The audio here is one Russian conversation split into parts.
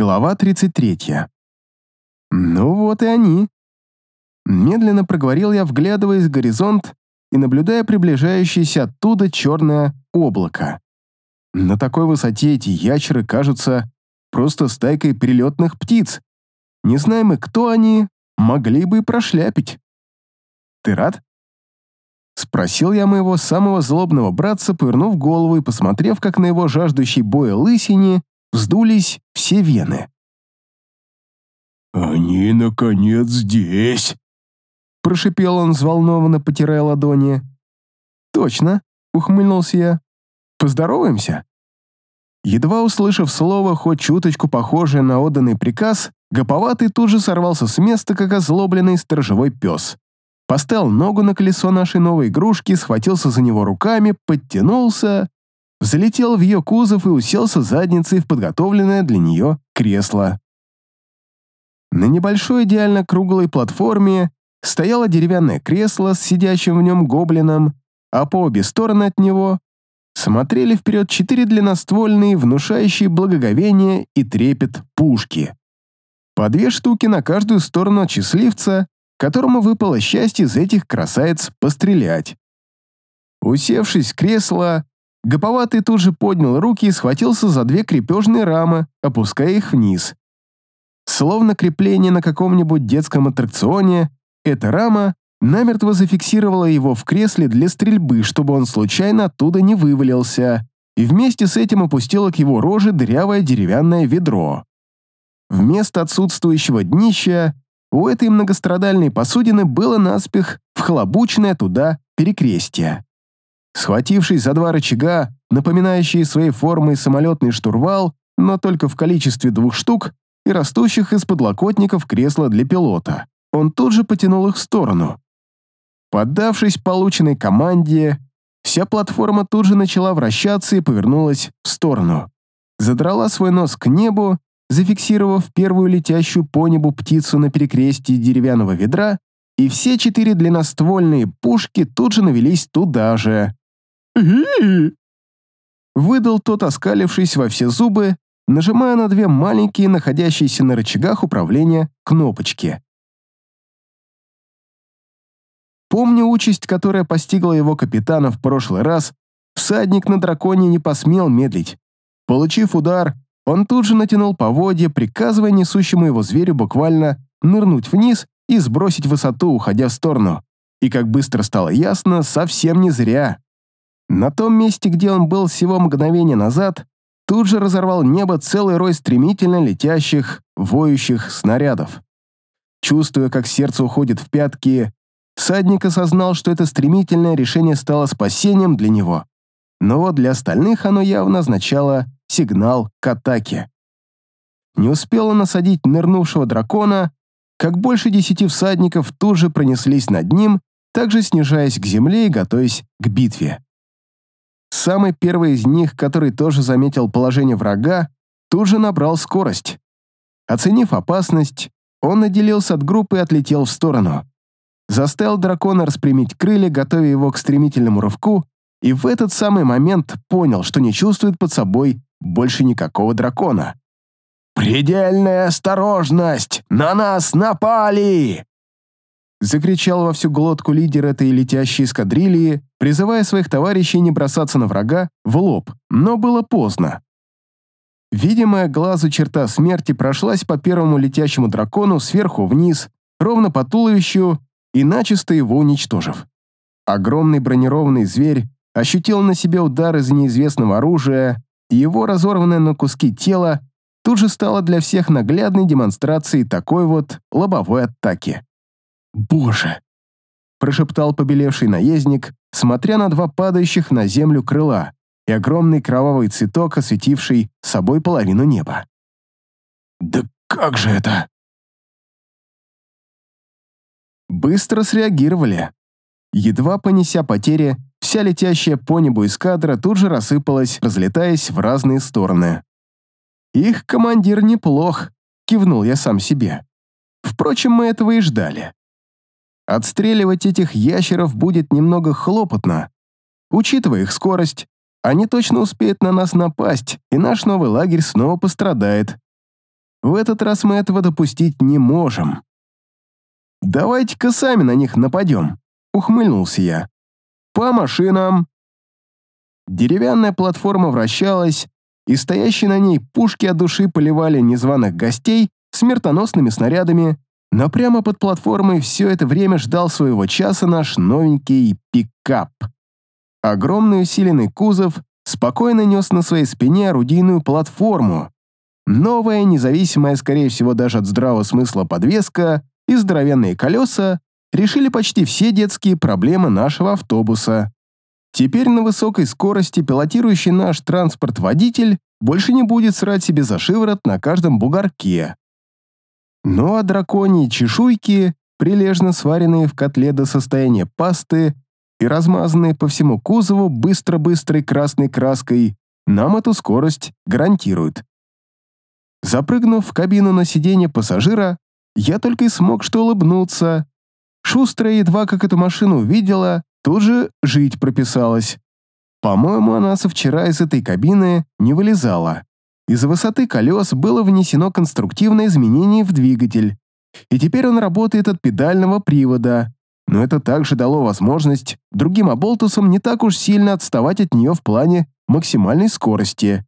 Глава 33. Ну вот и они. Медленно проговорил я, вглядываясь в горизонт и наблюдая приближающееся оттуда черное облако. На такой высоте эти ящеры кажутся просто стайкой перелетных птиц. Не знаем мы, кто они, могли бы и прошляпить. «Ты рад?» Спросил я моего самого злобного братца, повернув голову и посмотрев, как на его жаждущей боя лысине вздулись все вены. «Они, наконец, здесь!» Прошипел он, взволнованно потирая ладони. «Точно», — ухмыльнулся я. «Поздороваемся?» Едва услышав слово, хоть чуточку похожее на отданный приказ, Гоповатый тут же сорвался с места, как озлобленный сторожевой пес. Поставил ногу на колесо нашей новой игрушки, схватился за него руками, подтянулся, залетел в ее кузов и уселся задницей в подготовленное для нее кресло. На небольшой идеально круглой платформе стояло деревянное кресло с сидящим в нем гоблином, а по обе стороны от него смотрели вперед четыре длинноствольные, внушающие благоговение и трепет пушки. По две штуки на каждую сторону от счастливца, которому выпало счастье из этих красавиц пострелять. Усевшись в кресло, Гоповатый тут же поднял руки и схватился за две крепежные рамы, опуская их вниз. Словно крепление на каком-нибудь детском аттракционе, эта рама намертво зафиксировала его в кресле для стрельбы, чтобы он случайно оттуда не вывалился, и вместе с этим опустила к его роже дырявое деревянное ведро. Вместо отсутствующего днища у этой многострадальной посудины было наспех вхлобученное туда перекрестие. Схватившись за два рычага, напоминающие своей формой самолетный штурвал, но только в количестве двух штук и растущих из подлокотников кресла для пилота, он тут же потянул их в сторону. Поддавшись полученной команде, вся платформа тут же начала вращаться и повернулась в сторону. Задрала свой нос к небу, зафиксировав первую летящую по небу птицу на перекрестии деревянного ведра, и все четыре длинноствольные пушки тут же навелись туда же. Выдал тот, оскалившись во все зубы, нажимая на две маленькие, находящиеся на рычагах управления, кнопочки. Помня участь, которая постигла его капитана в прошлый раз, всадник на драконе не посмел медлить. Получив удар, он тут же натянул поводья, приказывая несущему его зверю буквально нырнуть вниз и сбросить высоту, уходя в сторону. И, как быстро стало ясно, совсем не зря. На том месте, где он был всего мгновение назад, тут же разорвал небо целый рой стремительно летящих, воющих снарядов. Чувствуя, как сердце уходит в пятки, всадник осознал, что это стремительное решение стало спасением для него. Но вот для остальных оно явно означало сигнал к атаке. Не успела насадить нырнувшего дракона, как больше десяти всадников тут же пронеслись над ним, также снижаясь к земле и готовясь к битве. Самый первый из них, который тоже заметил положение врага, тут же набрал скорость. Оценив опасность, он отделился от группы и отлетел в сторону. Заставил дракона распрямить крылья, готовя его к стремительному рывку, и в этот самый момент понял, что не чувствует под собой больше никакого дракона. «Предельная осторожность! На нас напали!» Закричал во всю глотку лидер этой летящей эскадрильи, призывая своих товарищей не бросаться на врага в лоб, но было поздно. Видимая глазу черта смерти прошлась по первому летящему дракону сверху вниз, ровно по туловищу и начисто его уничтожив. Огромный бронированный зверь ощутил на себе удар из неизвестного оружия, и его разорванное на куски тело тут же стало для всех наглядной демонстрацией такой вот лобовой атаки. «Боже!» – прошептал побелевший наездник, смотря на два падающих на землю крыла и огромный кровавый цветок, осветивший собой половину неба. «Да как же это?» Быстро среагировали. Едва понеся потери, вся летящая по небу эскадра тут же рассыпалась, разлетаясь в разные стороны. «Их командир неплох», — кивнул я сам себе. Впрочем, мы этого и ждали. Отстреливать этих ящеров будет немного хлопотно. Учитывая их скорость, они точно успеют на нас напасть, и наш новый лагерь снова пострадает. В этот раз мы этого допустить не можем. «Давайте-ка сами на них нападем», — ухмыльнулся я. «По машинам!» Деревянная платформа вращалась, и стоящие на ней пушки от души поливали незваных гостей смертоносными снарядами, но прямо под платформой все это время ждал своего часа наш новенький пикап. Огромный усиленный кузов спокойно нес на своей спине орудийную платформу. Новая, независимая, скорее всего, даже от здравого смысла подвеска и здоровенные колеса решили почти все детские проблемы нашего автобуса. Теперь на высокой скорости пилотирующий наш транспорт водитель больше не будет срать себе за шиворот на каждом бугорке. Ну а драконьи чешуйки, прилежно сваренные в котле до состояния пасты и размазанные по всему кузову быстро-быстрой красной краской, нам эту скорость гарантируют. Запрыгнув в кабину на сиденье пассажира, я только и смог что улыбнуться. Шустрая едва как эту машину увидела, тут же жить прописалась. По-моему, она со вчера из этой кабины не вылезала. Из-за высоты колес было внесено конструктивное изменение в двигатель, и теперь он работает от педального привода, но это также дало возможность другим оболтусам не так уж сильно отставать от нее в плане максимальной скорости.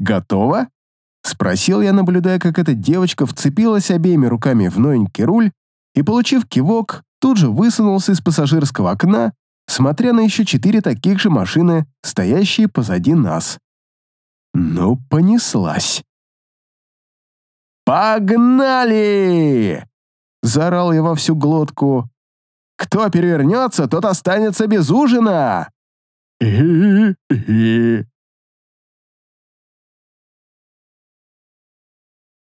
«Готово?» — спросил я, наблюдая, как эта девочка вцепилась обеими руками в новенький руль и, получив кивок, тут же высунулся из пассажирского окна, смотря на еще четыре таких же машины, стоящие позади нас. Ну, понеслась. «Погнали!» — заорал я во всю глотку. «Кто перевернется, тот останется без ужина!»